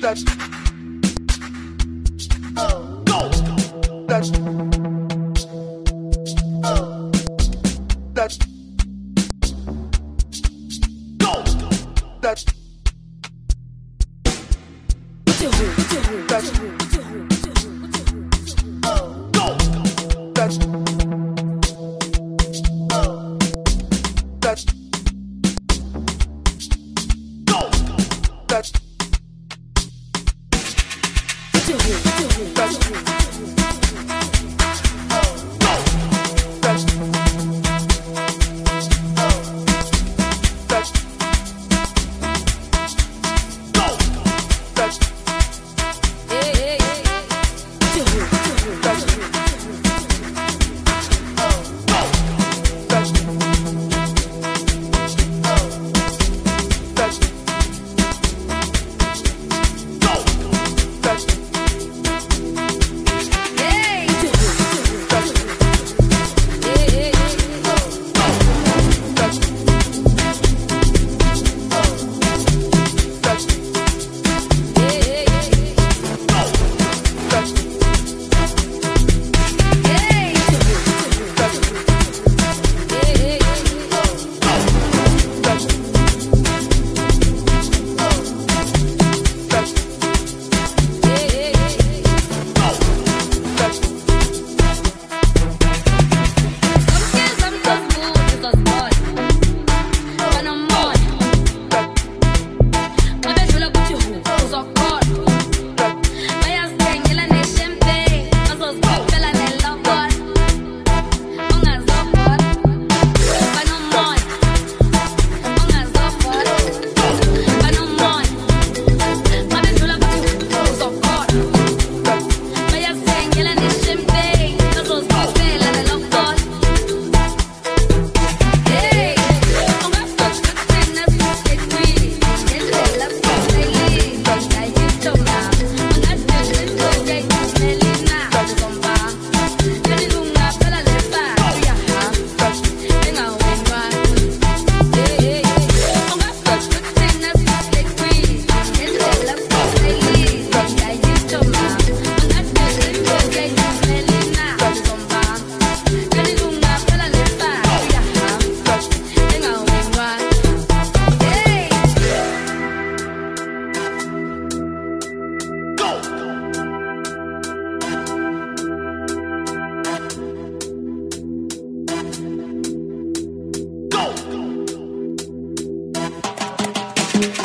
That's. Go. That's. Brasil, Brasil, Brasil.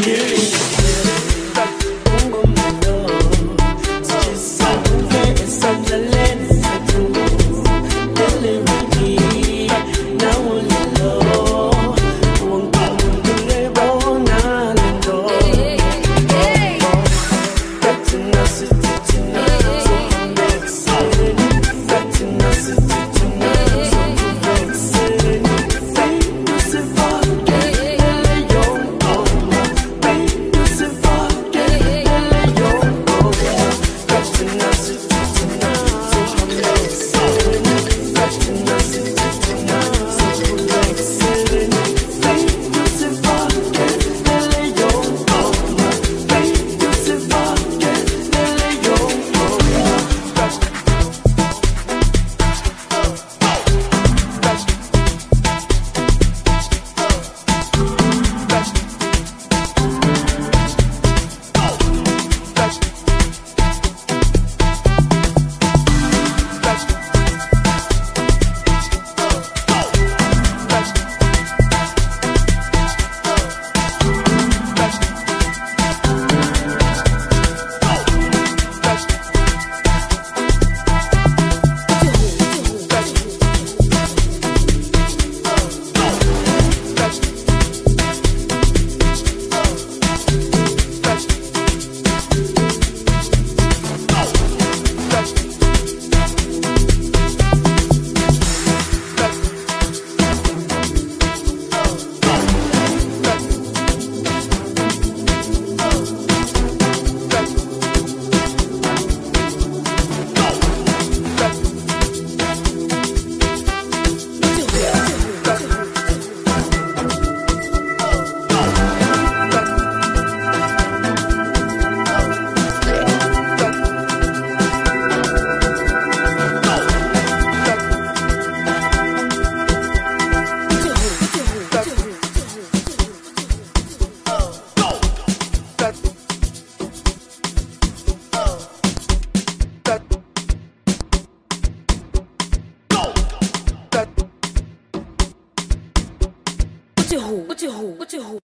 Yeah. 虎，我就虎，我就虎。